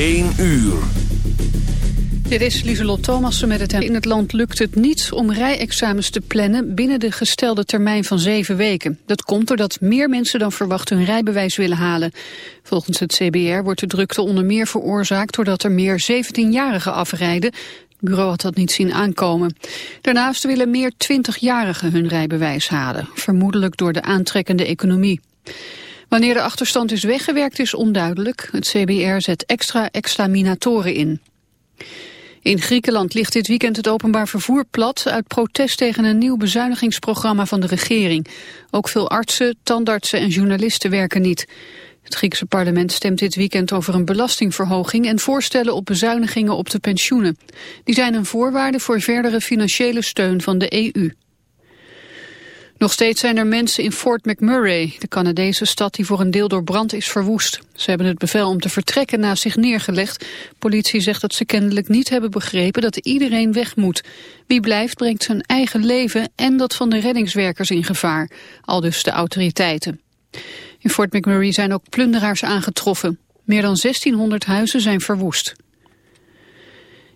1 uur. Dit is Lieselot Thomassen met het... In het land lukt het niet om rijexamens te plannen binnen de gestelde termijn van zeven weken. Dat komt doordat meer mensen dan verwacht hun rijbewijs willen halen. Volgens het CBR wordt de drukte onder meer veroorzaakt doordat er meer 17-jarigen afrijden. Het bureau had dat niet zien aankomen. Daarnaast willen meer 20-jarigen hun rijbewijs halen, vermoedelijk door de aantrekkende economie. Wanneer de achterstand is weggewerkt is onduidelijk. Het CBR zet extra examinatoren in. In Griekenland ligt dit weekend het openbaar vervoer plat... uit protest tegen een nieuw bezuinigingsprogramma van de regering. Ook veel artsen, tandartsen en journalisten werken niet. Het Griekse parlement stemt dit weekend over een belastingverhoging... en voorstellen op bezuinigingen op de pensioenen. Die zijn een voorwaarde voor verdere financiële steun van de EU. Nog steeds zijn er mensen in Fort McMurray, de Canadese stad die voor een deel door brand is verwoest. Ze hebben het bevel om te vertrekken naast zich neergelegd. Politie zegt dat ze kennelijk niet hebben begrepen dat iedereen weg moet. Wie blijft brengt zijn eigen leven en dat van de reddingswerkers in gevaar, al dus de autoriteiten. In Fort McMurray zijn ook plunderaars aangetroffen. Meer dan 1600 huizen zijn verwoest.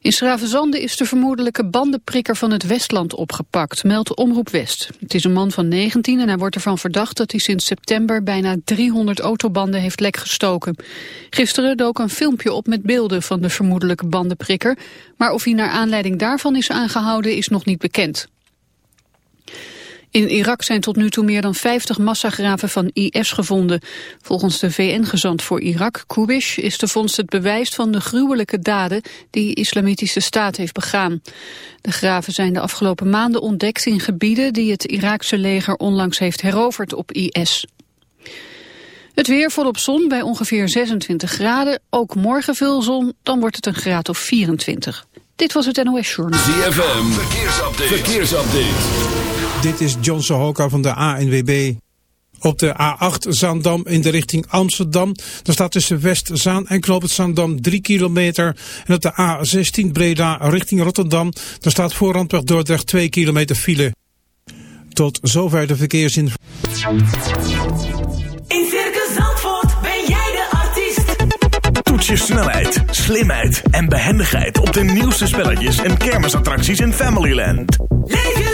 In Schravenzande is de vermoedelijke bandenprikker van het Westland opgepakt, meldt Omroep West. Het is een man van 19 en hij wordt ervan verdacht dat hij sinds september bijna 300 autobanden heeft lek gestoken. Gisteren dook een filmpje op met beelden van de vermoedelijke bandenprikker, maar of hij naar aanleiding daarvan is aangehouden is nog niet bekend. In Irak zijn tot nu toe meer dan 50 massagraven van IS gevonden. Volgens de VN-gezant voor Irak, Kubish, is de vondst het bewijs van de gruwelijke daden die islamitische staat heeft begaan. De graven zijn de afgelopen maanden ontdekt in gebieden die het Iraakse leger onlangs heeft heroverd op IS. Het weer volop zon bij ongeveer 26 graden. Ook morgen veel zon, dan wordt het een graad of 24. Dit was het NOS Journal. ZFM, verkeersupdate. verkeersupdate. Dit is John Sohoka van de ANWB. Op de A8 Zaandam in de richting Amsterdam. Daar staat tussen West-Zaan en Knoop het Zaandam 3 kilometer. En op de A16 Breda richting Rotterdam. Daar staat voor Randweg Dordrecht 2 kilometer file. Tot zover de verkeersinformatie. In Circus Zandvoort ben jij de artiest. Toets je snelheid, slimheid en behendigheid op de nieuwste spelletjes en kermisattracties in Familyland. Leef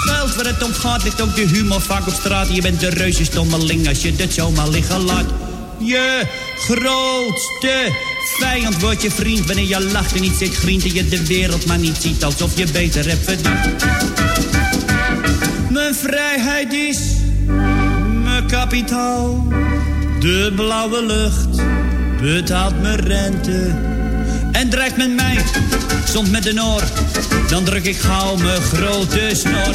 geld waar het om gaat, ligt ook de humor vaak op straat. Je bent een reuze stommeling als je dit zomaar liggen laat. Je grootste vijand wordt je vriend wanneer je lacht en niet zit grient en je de wereld maar niet ziet alsof je beter hebt verdiend. Mijn vrijheid is mijn kapitaal. De blauwe lucht betaalt mijn rente. En dreigt met mij, soms met een oor. Dan druk ik gauw mijn grote snor.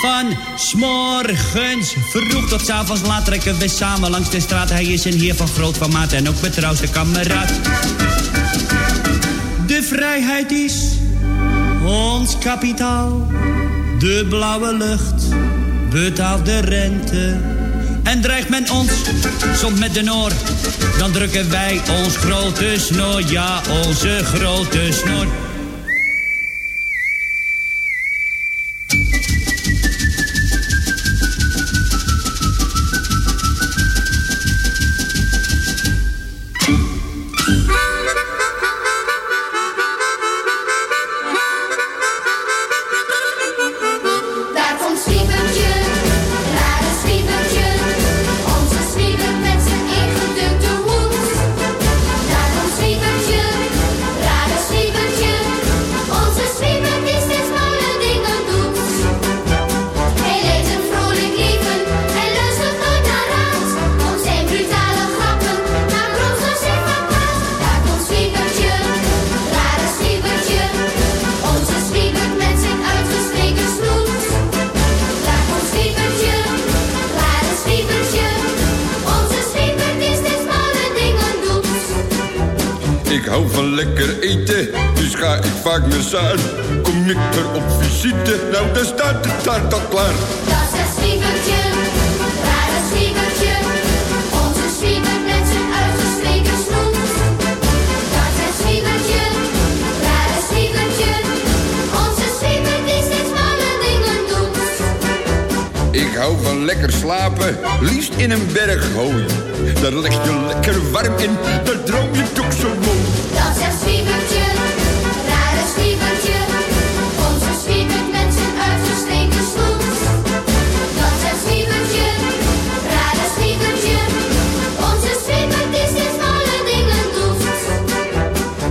Van s'morgens vroeg tot avonds laat trekken we samen langs de straat. Hij is een heer van groot formaat en ook betrouwde kameraad. De vrijheid is ons kapitaal. De blauwe lucht betaalt de rente. En dreigt men ons soms met de noor, dan drukken wij ons grote snor, ja, onze grote snor.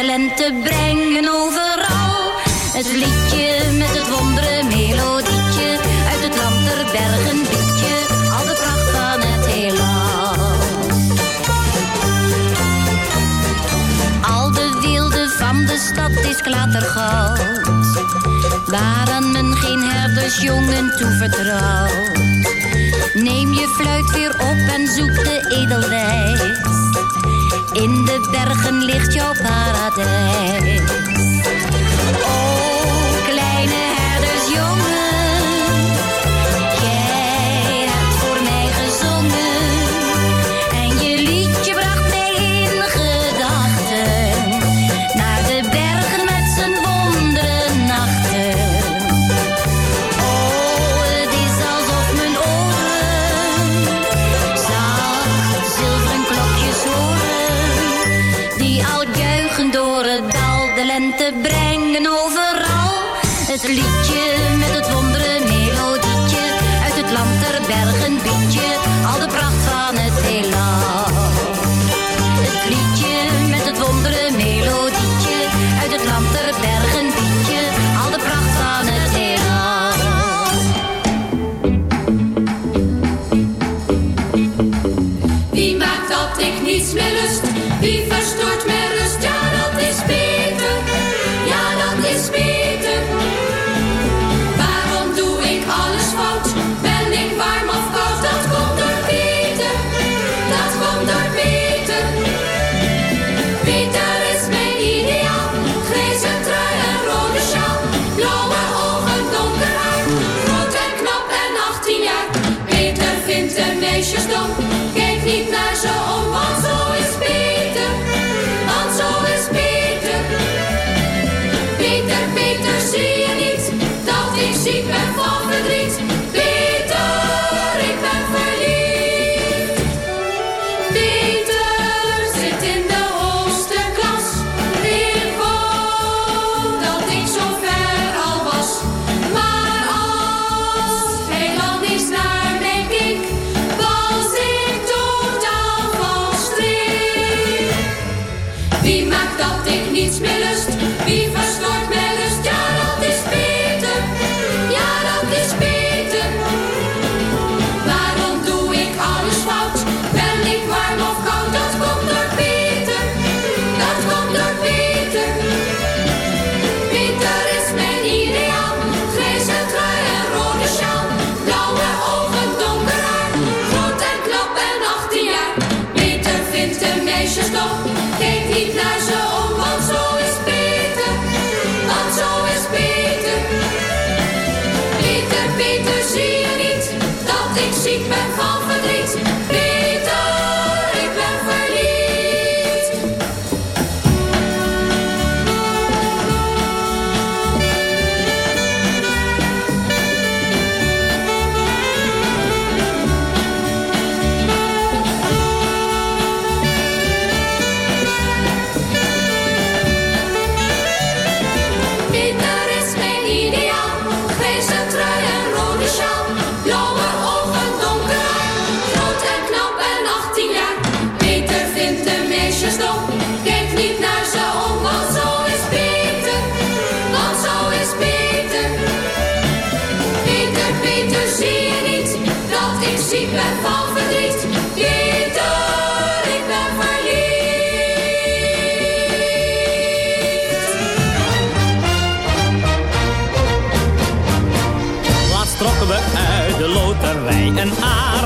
de lente brengen overal. Het liedje met het wondere melodietje, uit het land der bergen liedje, al de pracht van het heelal. Al de wilde van de stad is klatergoud, waaraan men geen herdersjongen toevertrouwt. Neem je fluit weer op en zoek de edelwijs in de bergen ligt jouw paradijs. O, oh, kleine herdersjongen. brengen no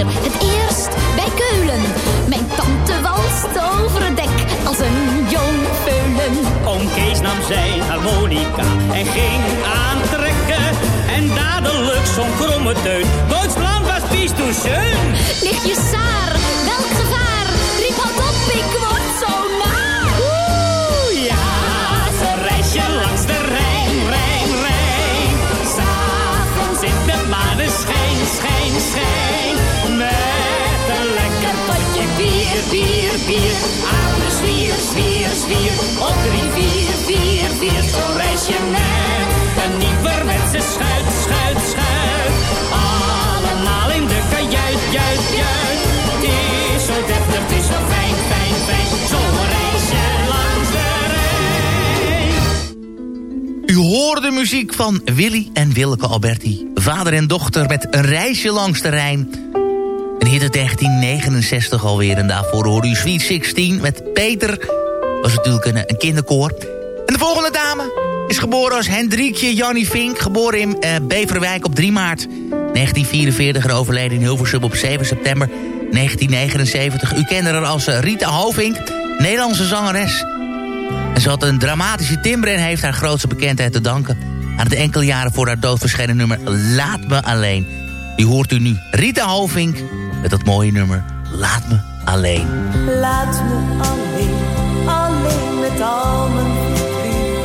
Het eerst bij Keulen. Mijn tante walste over het dek als een jong peulen. Oom Kees nam zijn harmonica en ging aantrekken. En dadelijk zo'n kromme teut. Duitsland was pies toen schön. Je saar, in de maneschijn, schijn, schijn. Met een lekker potje bier, bier, bier. Aan de zwier, zwier, zwier. Op drie, vier, vier, vier. Zo reis je met een nieuwerwetse schuit, schuit, schuit. Allemaal in de kajuit, juit, juit. Het is zo deftig, het is zo fijn, fijn, fijn. Zo reis je langs de. U hoorde muziek van Willy en Willeke Alberti. Vader en dochter met een reisje langs de Rijn. Een hit uit 1969 alweer. En daarvoor hoorde u Sweet 16 met Peter. was natuurlijk een, een kinderkoor. En de volgende dame is geboren als Hendrikje Jannie Vink. Geboren in eh, Beverwijk op 3 maart 1944 en overleden in Hilversum op 7 september 1979. U kende haar als eh, Rita Hovink, Nederlandse zangeres. En ze had een dramatische timbre en heeft haar grootste bekendheid te danken... aan de enkele jaren voor haar dood verschenen nummer Laat Me Alleen. Die hoort u nu, Rita Hovink, met dat mooie nummer Laat Me Alleen. Laat me alleen, alleen met al mijn verdriet.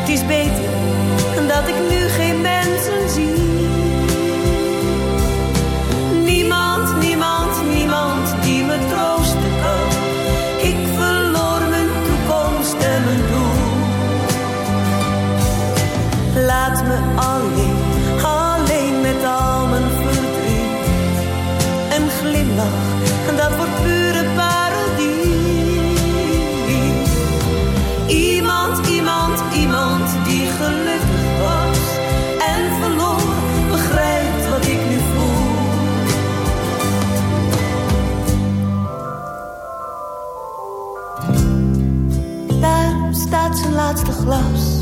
Het is beter dat ik nu geen mensen zie. Me alleen, alleen met al mijn verdriet. Een glimlach, dat wordt pure parodie. Iemand, iemand, iemand die gelukkig was en verloor, begrijpt wat ik nu voel. Daar staat zijn laatste glas.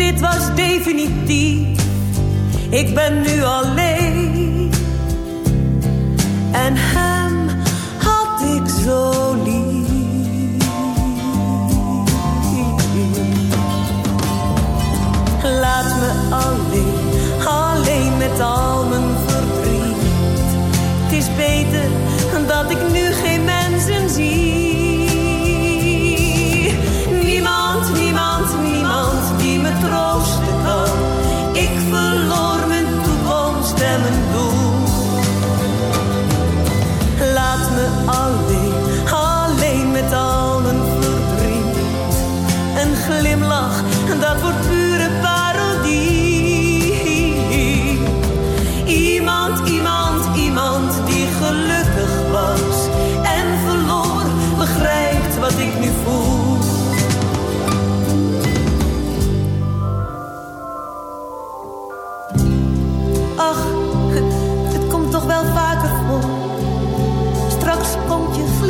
Dit was definitief. Ik ben nu alleen. En hem had ik zo lief. Laat me alleen, alleen met al mijn verdriet. Het is beter dat ik nu geen mensen zie. Toekomst en mijn doel. Laat me alleen, alleen met al mijn verdriet. Een glimlach, dat wordt pure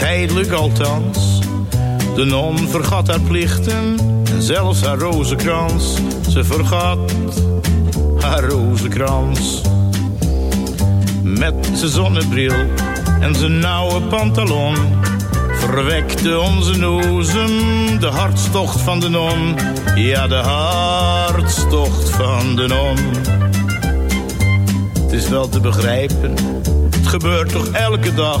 tijdelijk althans. De non vergat haar plichten en zelfs haar rozenkrans. Ze vergat haar rozenkrans. Met zijn zonnebril en zijn nauwe pantalon verwekte onze nozem de hartstocht van de non. Ja, de hartstocht van de non. Het is wel te begrijpen, het gebeurt toch elke dag.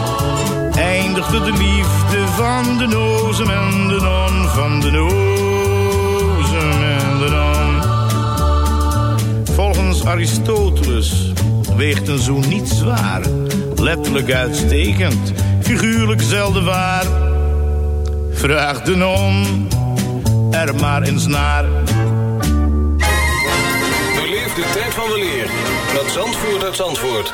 eindigde de liefde van de nozen en de non, van de nozen en de non. Volgens Aristoteles weegt een zoen niet zwaar, letterlijk uitstekend, figuurlijk zelden waar. Vraag de non er maar eens naar. De de tijd van de leer, met Zandvoort uit Zandvoort.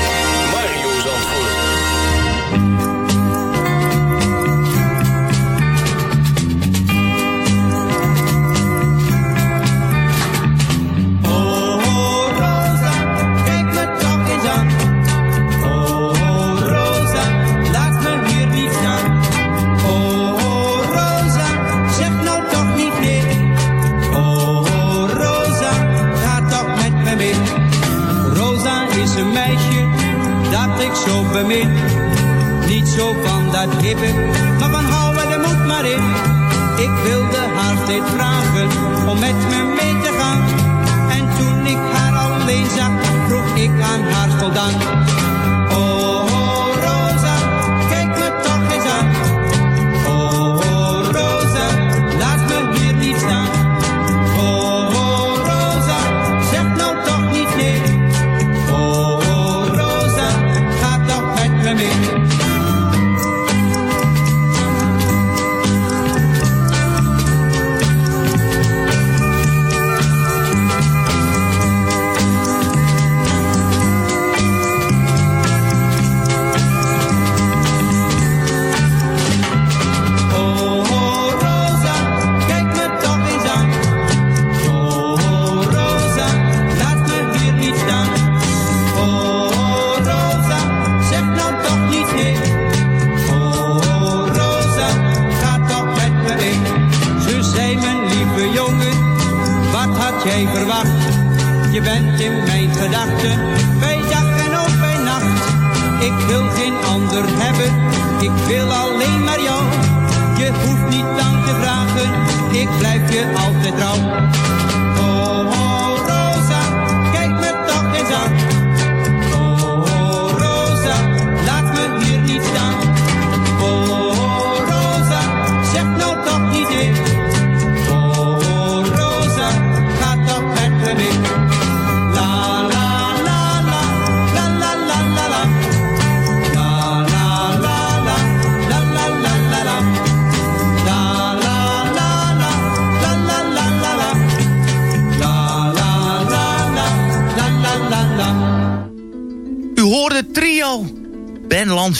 Niet zo van dat hippe, maar van houden de moed maar in. Ik wilde haar steeds vragen om met me mee te gaan. En toen ik haar alleen zag, vroeg ik aan haar voldaan.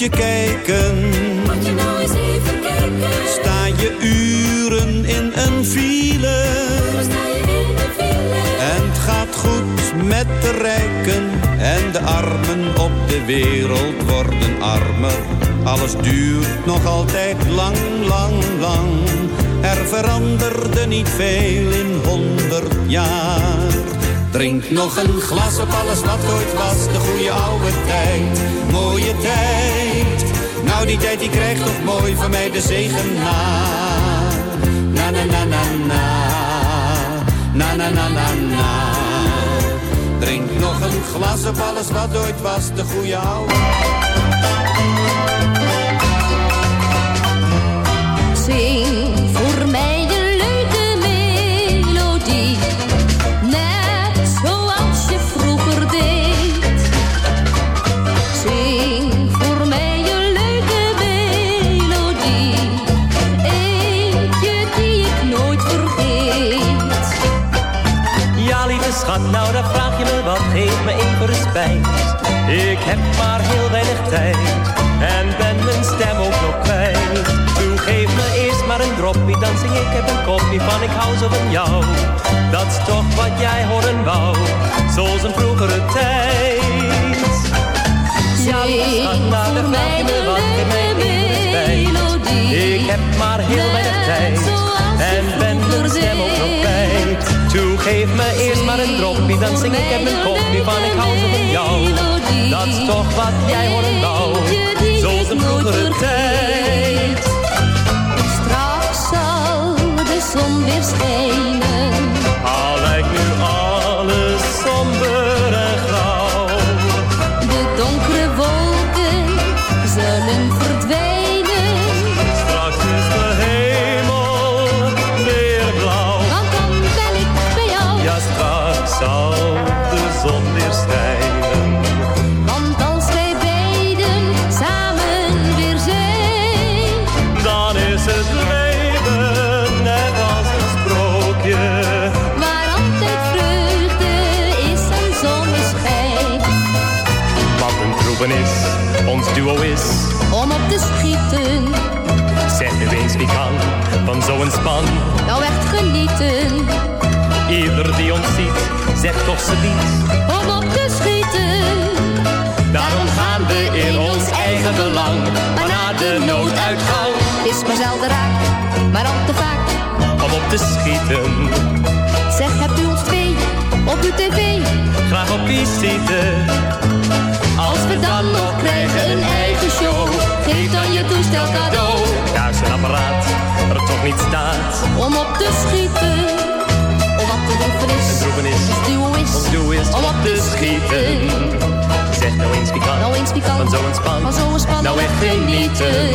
Moet je kijken. Moet je nou eens even kijken. Sta je uren in een file. Sta je in de file. En het gaat goed met de rijken. En de armen op de wereld worden armer. Alles duurt nog altijd lang, lang, lang. Er veranderde niet veel in honderd jaar. Drink nog een glas op alles wat ooit was, de goede oude tijd. Mooie tijd, nou die tijd die krijgt toch mooi van mij de zegen na. Na na na na na, na na na na na. Drink nog een glas op alles wat ooit was, de goede oude Ik heb maar heel weinig tijd en ben mijn stem ook nog kwijt. Toen geef me eerst maar een droppie, dan zing ik heb een kopje van ik hou zo van jou. Dat is toch wat jij horen wou, zoals een vroegere tijd. Ja, schat, dan vraag je me wat. Ik heb maar heel weinig tijd geef me eerst maar een droppie, dan zing ik heb een kopje van ik hou zo van jou. Dat is toch wat jij horen wou, zoals een vroegere tijd. Straks zal de zon weer schijnen. Van zo'n span. nou echt genieten. Ieder die ons ziet, zegt toch ze niet. Om op te schieten, Daarom gaan we in ons eigen belang. Maar na de nooduitgang, is maar zelden raak, maar al te vaak. om op te schieten. Zeg, hebt u ons twee op uw tv? Graag op. Als we dan nog krijgen een eigen show, geef dan je toestel cadeau. Daar is een apparaat, er toch niet staat. Om op te schieten, om wat te roepen is. Een troepen is, duo is, ons doel is om op te schieten. Zeg nou eens wie kan, nou eens wie kan. van zo'n span. Van zo'n span, Nou echt genieten.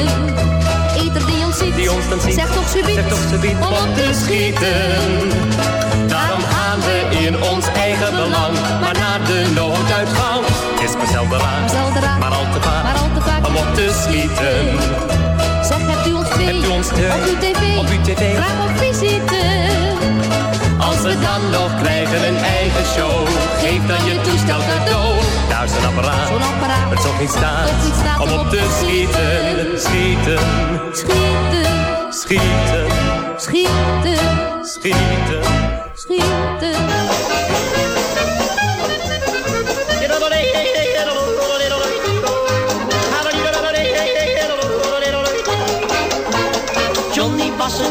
Ieder die ons ziet, Die ons dan ziet, zegt toch subiet, zegt toch subiet om op te schieten. Op uw tv. Op uw tv. Graag op visite. Als we dan nog krijgen een eigen show. Geef dan je toestel cadeau. Daar is een apparaat. Zo'n apparaat. Het zal niet staan. Om op te schieten. Schieten. Schieten. Schieten. Schieten. Schieten. Schieten. Schieten.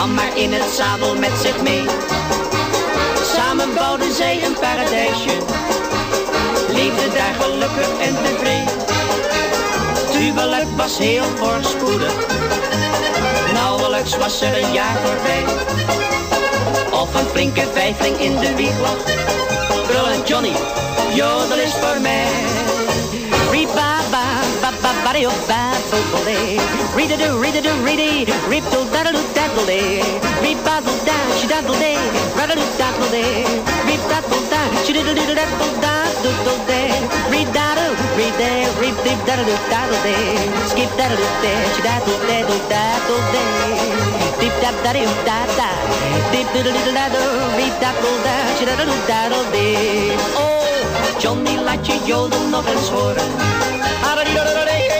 nam maar in het zadel met zich mee. Samen bouwden zij een paradijsje, leefden daar gelukkig en tevreden. Het huwelijk was heel voorspoedig, nauwelijks was er een jaar voorbij. Of een flinke vijfling in de wieg lag, brullen Johnny, jodel is voor mij. Roddy up bad folklore. Read a do, read a do, read a reap do daddle daddle day. Reap basil dash, she daddle day. Rattle daddle day. Reap daddle dash, she diddle diddle daddle daddle day. Read daddle, read there, reap deep daddle daddle day. Skip daddle day, she daddle daddle daddle day. Deep dab daddy up da da. Deep diddle diddle daddle, reap daddle dash, she daddle daddle day. Oh, Johnny laat je joden nog eens horen. Adadidadadadee.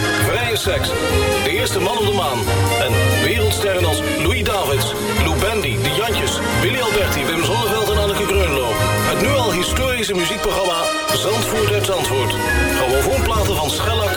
de eerste man op de maan en wereldsterren als Louis Davids, Lou Bendy, De Jantjes, Willy Alberti, Wim Zonneveld en Anneke Greunlo. Het nu al historische muziekprogramma Zandvoort uit Zandvoort. Grammofoonplaten van schellak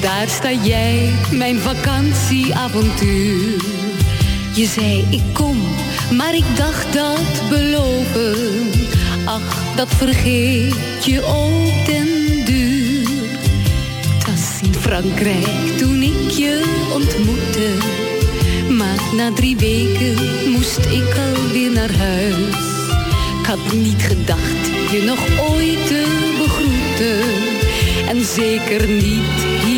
Daar sta jij, mijn vakantieavontuur. Je zei ik kom, maar ik dacht dat beloven. Ach, dat vergeet je op den duur. Het was in Frankrijk toen ik je ontmoette. Maar na drie weken moest ik alweer naar huis. Ik had niet gedacht je nog ooit te begroeten. En zeker niet hier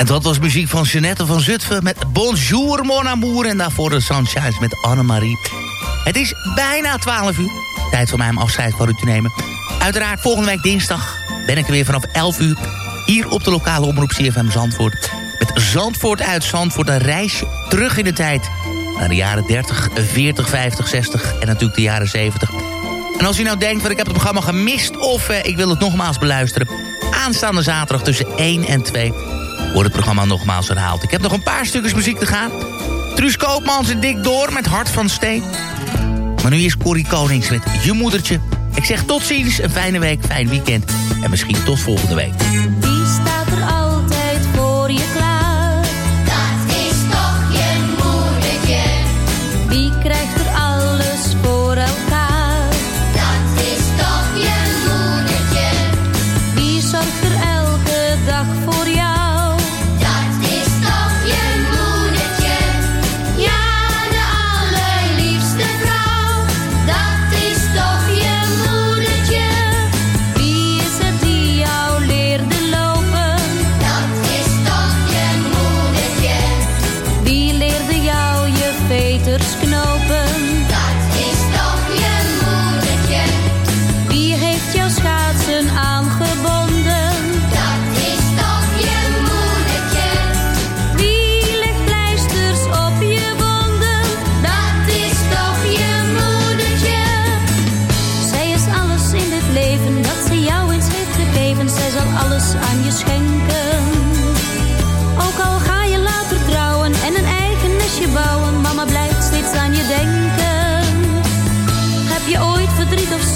En dat was muziek van Jeannette van Zutphen met Bonjour mon amour... en daarvoor de Sunshines met Annemarie. Het is bijna 12 uur. Tijd voor mij om afscheid voor u te nemen. Uiteraard volgende week dinsdag ben ik er weer vanaf 11 uur... hier op de lokale omroep CFM Zandvoort. Met Zandvoort uit Zandvoort een reisje terug in de tijd... naar de jaren 30, 40, 50, 60 en natuurlijk de jaren 70... En als u nou denkt, van ik heb het programma gemist of eh, ik wil het nogmaals beluisteren... Aanstaande zaterdag tussen 1 en 2 wordt het programma nogmaals herhaald. Ik heb nog een paar stukjes muziek te gaan. Truus Koopmans en Dick Door met Hart van Steen. Maar nu is Corrie Konings met Je Moedertje. Ik zeg tot ziens, een fijne week, fijn weekend. En misschien tot volgende week.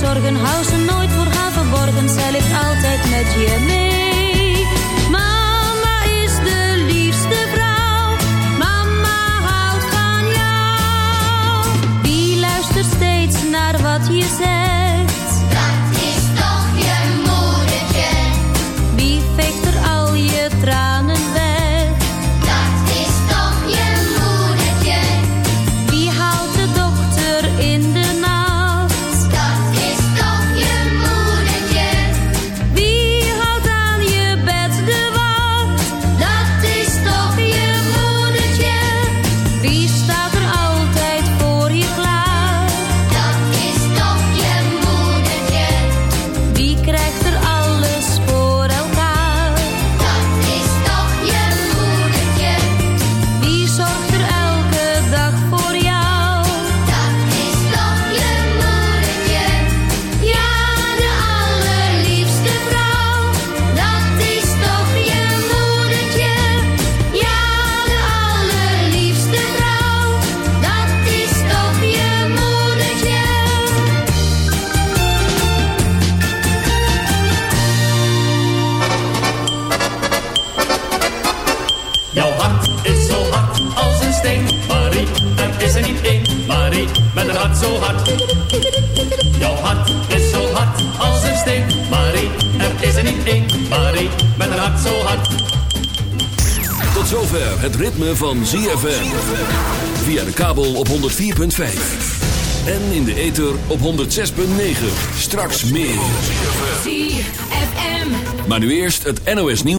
zorgen, hou ze nooit voor haar verborgen. Zij leeft altijd met je mee. Mama is de liefste vrouw. Mama houdt van jou. Die luistert steeds naar wat je zegt? zo hard. Jouw hart is zo hard als een steen. Marie, er is er niet één. Marie, met een hart zo hard. Tot zover het ritme van ZFM. Via de kabel op 104.5. En in de ether op 106.9. Straks meer. ZFM. Maar nu eerst het NOS nieuws.